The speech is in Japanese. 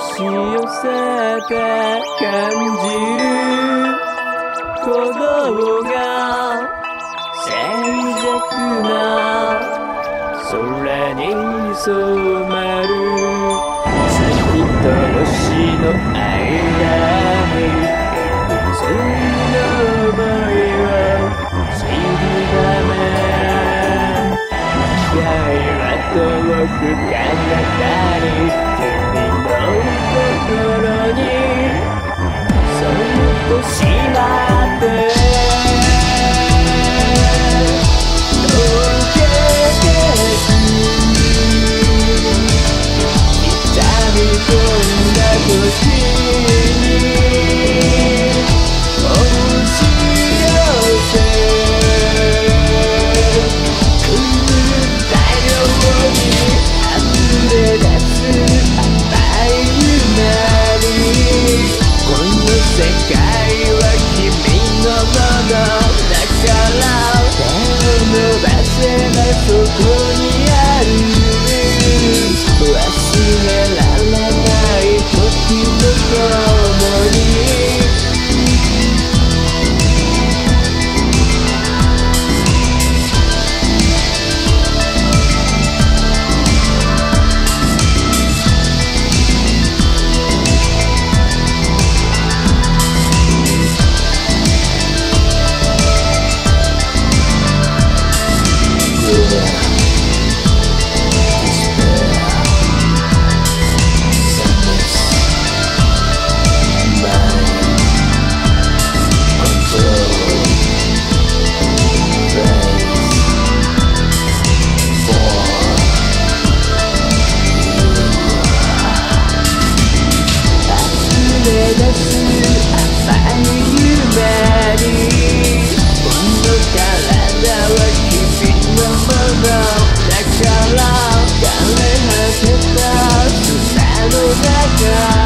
し寄せて感じる鼓動が静寂な。空に染まる。月と星の間にその想いを散りばめ願いは遠く彼方に。に。そっとしまう Yeah.